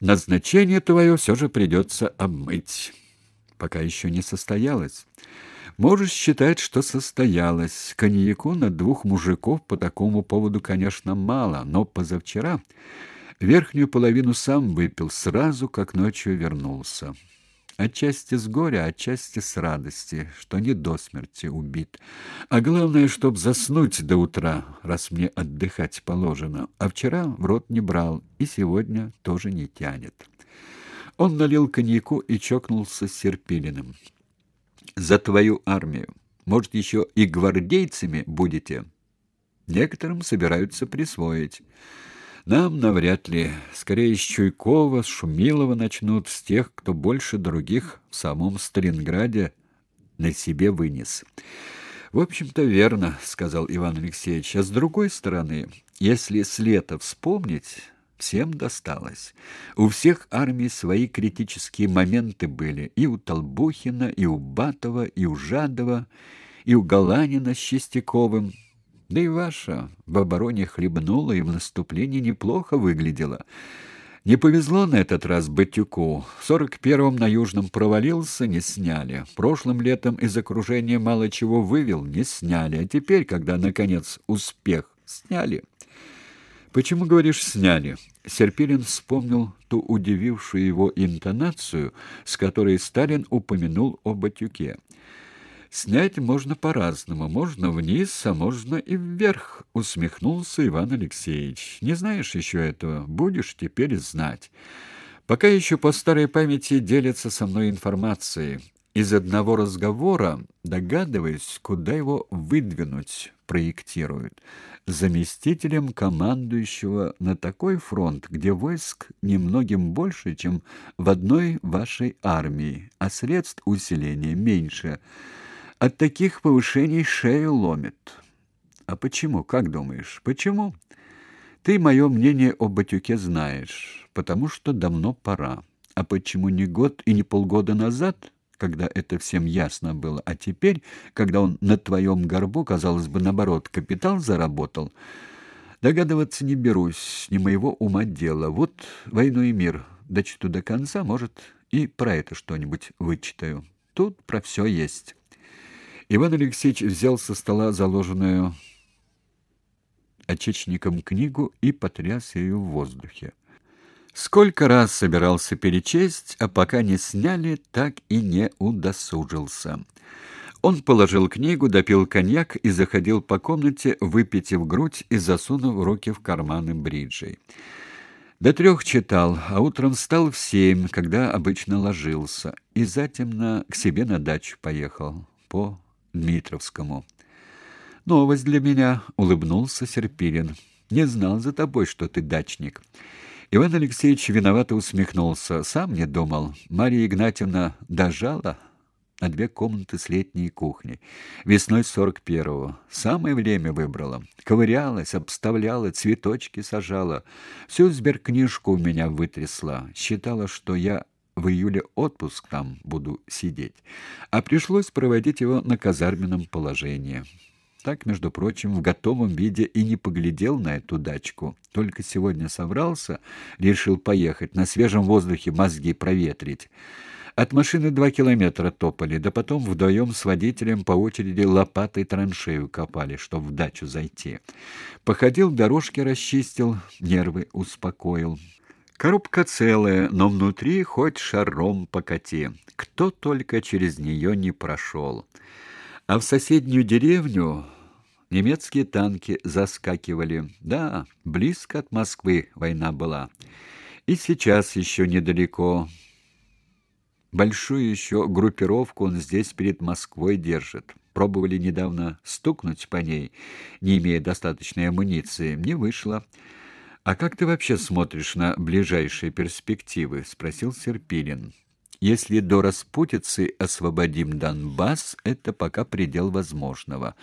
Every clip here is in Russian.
Назначение твое все же придется обмыть. Пока еще не состоялось. Можешь считать, что состоялось. Коньяку на двух мужиков по такому поводу, конечно, мало, но позавчера верхнюю половину сам выпил сразу, как ночью вернулся. Отчасти с горя, отчасти с радости, что не до смерти убит. А главное, чтоб заснуть до утра, раз мне отдыхать положено. А вчера в рот не брал, и сегодня тоже не тянет. Он налил коньяку и чокнулся с Серпилиным. «За твою армию! Может, еще и гвардейцами будете?» «Некоторым собираются присвоить». Нам навряд ли. Скорее, с Чуйкова, с Шумилова начнут, с тех, кто больше других в самом Сталинграде на себе вынес. В общем-то, верно, сказал Иван Алексеевич. А с другой стороны, если с лета вспомнить, всем досталось. У всех армий свои критические моменты были. И у Толбухина, и у Батова, и у Жадова, и у Галанина с Чистяковым. Да и ваша в обороне хлебнула и в наступлении неплохо выглядела. Не повезло на этот раз Батюку. В сорок первом на Южном провалился, не сняли. Прошлым летом из окружения мало чего вывел, не сняли. А теперь, когда, наконец, успех, сняли. Почему, говоришь, сняли? Серпилин вспомнил ту удивившую его интонацию, с которой Сталин упомянул о Батюке. Снять можно по-разному, можно вниз, а можно и вверх, усмехнулся Иван Алексеевич. Не знаешь еще этого, будешь теперь знать. Пока еще по старой памяти делятся со мной информацией. Из одного разговора догадываюсь, куда его выдвинуть, проектируют. Заместителем командующего на такой фронт, где войск немногим больше, чем в одной вашей армии, а средств усиления меньше – от таких повышений шею ломит. А почему, как думаешь, почему? Ты мое мнение о Батюке знаешь, потому что давно пора. А почему не год и не полгода назад, когда это всем ясно было, а теперь, когда он на твоем горбу, казалось бы, наоборот, капитал заработал, догадываться не берусь, не моего ума дело. Вот «Войну и мир» дочту до конца, может, и про это что-нибудь вычитаю. Тут про все есть». Иван Алексеевич взял со стола заложенную очечником книгу и потряс ее в воздухе. Сколько раз собирался перечесть, а пока не сняли, так и не удосужился. Он положил книгу, допил коньяк и заходил по комнате, выпитив грудь и засунув руки в карманы бриджей. До трех читал, а утром встал в семь, когда обычно ложился, и затем к себе на дачу поехал по Дмитровскому. Новость для меня, улыбнулся Серпилин. Не знал за тобой, что ты дачник. Иван Алексеевич виновато усмехнулся. Сам не думал. Мария Игнатьевна дожала на две комнаты с летней кухней. Весной сорок первого. Самое время выбрала. Ковырялась, обставляла, цветочки сажала. Всю сберкнижку у меня вытрясла. Считала, что я в июле отпуск там буду сидеть, а пришлось проводить его на казарменном положении. Так, между прочим, в готовом виде и не поглядел на эту дачку. Только сегодня собрался, решил поехать, на свежем воздухе мозги проветрить. От машины два километра топали, да потом вдвоем с водителем по очереди лопатой траншею копали, чтобы в дачу зайти. Походил, дорожки расчистил, нервы успокоил. Коробка целая, но внутри хоть шаром покати. Кто только через нее не прошел. А в соседнюю деревню немецкие танки заскакивали. Да, близко от Москвы война была. И сейчас еще недалеко. Большую еще группировку он здесь перед Москвой держит. Пробовали недавно стукнуть по ней, не имея достаточной амуниции. Не вышло. А как ты вообще смотришь на ближайшие перспективы, спросил Серпилин. Если до распутицы освободим Донбасс, это пока предел возможного.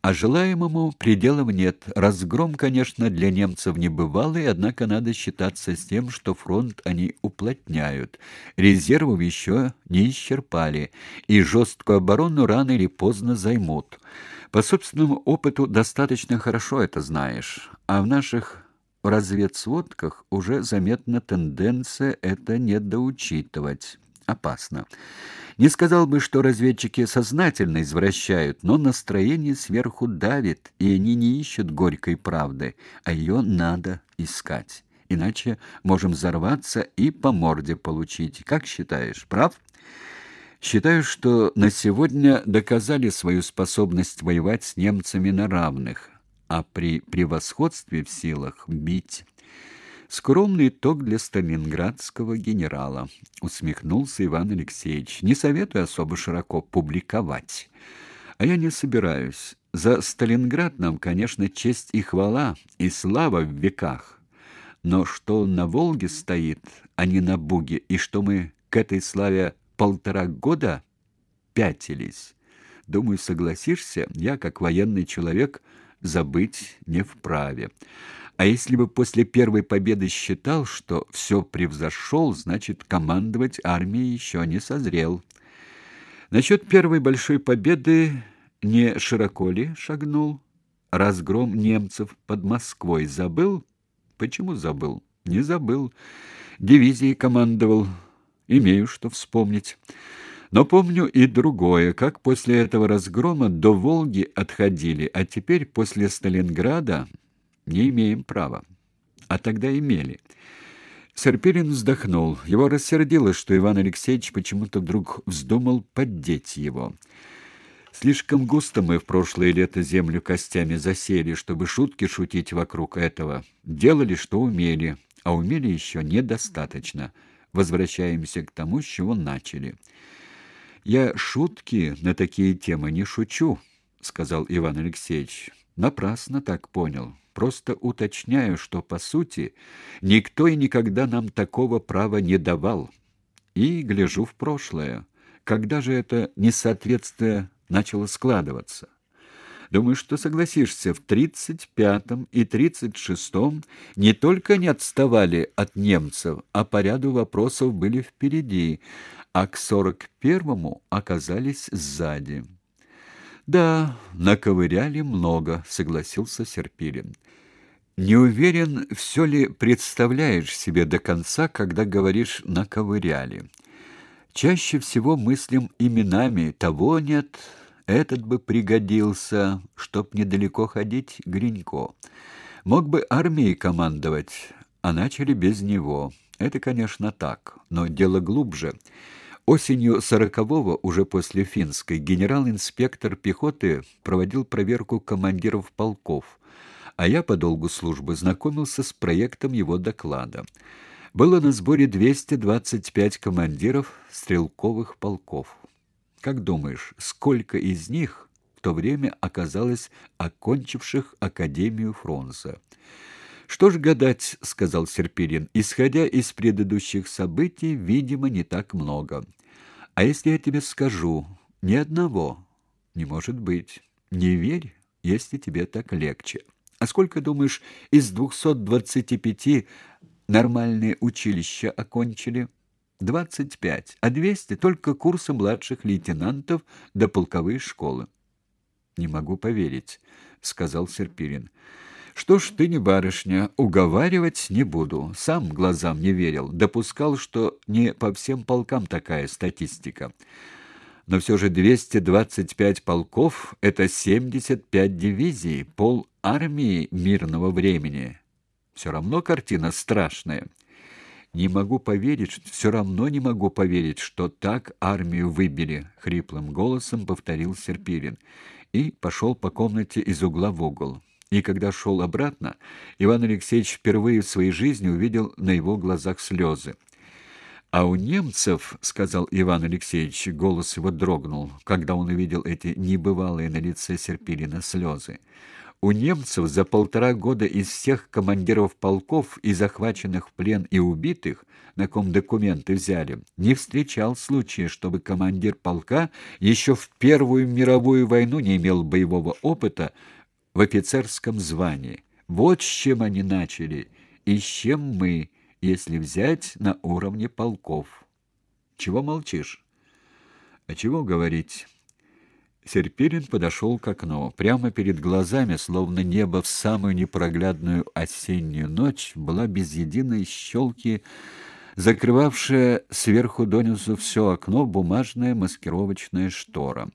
А желаемому пределов нет. Разгром, конечно, для немцев небывалый, однако надо считаться с тем, что фронт они уплотняют. Резервов еще не исчерпали, и жесткую оборону рано или поздно займут. По собственному опыту достаточно хорошо это знаешь. А в наших в разведсводках уже заметна тенденция это недоучитывать. Опасно. Не сказал бы, что разведчики сознательно извращают, но настроение сверху давит, и они не ищут горькой правды, а ее надо искать. Иначе можем взорваться и по морде получить. Как считаешь, прав? Считаю, что на сегодня доказали свою способность воевать с немцами на равных, а при превосходстве в силах бить. Скромный итог для сталинградского генерала, усмехнулся Иван Алексеевич. Не советую особо широко публиковать. А я не собираюсь. За Сталинград нам, конечно, честь и хвала, и слава в веках. Но что на Волге стоит, а не на Буге, и что мы к этой славе полтора года пятились. Думаю, согласишься, я, как военный человек, забыть не вправе. А если бы после первой победы считал, что все превзошел, значит, командовать армией еще не созрел. Насчет первой большой победы не широко ли шагнул? Разгром немцев под Москвой забыл? Почему забыл? Не забыл. Дивизией командовал. Имею что вспомнить. Но помню и другое, как после этого разгрома до Волги отходили, а теперь после Сталинграда не имеем права. А тогда имели. Серпирин вздохнул. Его рассердило, что Иван Алексеевич почему-то вдруг вздумал поддеть его. Слишком густо мы в прошлое лето землю костями засели, чтобы шутки шутить вокруг этого. Делали, что умели, а умели еще недостаточно. Возвращаемся к тому, с чего начали. Я шутки на такие темы не шучу, сказал Иван Алексеевич. Напрасно так понял. Просто уточняю, что по сути никто и никогда нам такого права не давал. И гляжу в прошлое. Когда же это несоответствие начало складываться? Думаю, что согласишься, в 35-м и 36-м не только не отставали от немцев, а по ряду вопросов были впереди, а к 41-му оказались сзади. Да, наковыряли много, согласился Серпилин. Не уверен, все ли представляешь себе до конца, когда говоришь наковыряли. Чаще всего мыслим именами того нет, этот бы пригодился, чтоб недалеко ходить, Гринько. Мог бы армией командовать, а начали без него. Это, конечно, так, но дело глубже. Осенью сорокового, уже после финской, генерал-инспектор пехоты проводил проверку командиров полков, а я по долгу службы знакомился с проектом его доклада. Было на сборе 225 командиров стрелковых полков. Как думаешь, сколько из них в то время оказалось окончивших Академию Фронса? Что ж гадать, сказал Серпирин. Исходя из предыдущих событий, видимо, не так много. А если я тебе скажу, ни одного? Не может быть. Не верь, если тебе так легче. А сколько, думаешь, из двухсот двадцати пяти нормальные училища окончили? Двадцать пять, а двести только курсы младших лейтенантов до полковой школы. Не могу поверить, сказал Серпирин. Что ж, ты не барышня, уговаривать не буду. Сам глазам не верил, допускал, что не по всем полкам такая статистика. Но все же 225 полков — это 75 дивизий, пол армии мирного времени. Все равно картина страшная. Не могу поверить, все равно не могу поверить, что так армию выбили, хриплым голосом повторил Серпирин и пошел по комнате из угла в угол. И когда шел обратно, Иван Алексеевич впервые в своей жизни увидел на его глазах слезы. А у немцев, сказал Иван Алексеевич, голос его дрогнул, когда он увидел эти небывалые на лице Серпилина слезы. У немцев за полтора года из всех командиров полков и захваченных в плен и убитых, на ком документы взяли, не встречал случая, чтобы командир полка еще в Первую мировую войну не имел боевого опыта в офицерском звании. Вот с чем они начали, и с чем мы, если взять на уровне полков. Чего молчишь? А чего говорить? Серпирин подошел к окну. Прямо перед глазами, словно небо в самую непроглядную осеннюю ночь, была без единой щелки, закрывавшая сверху донизу все окно бумажная маскировочная штора.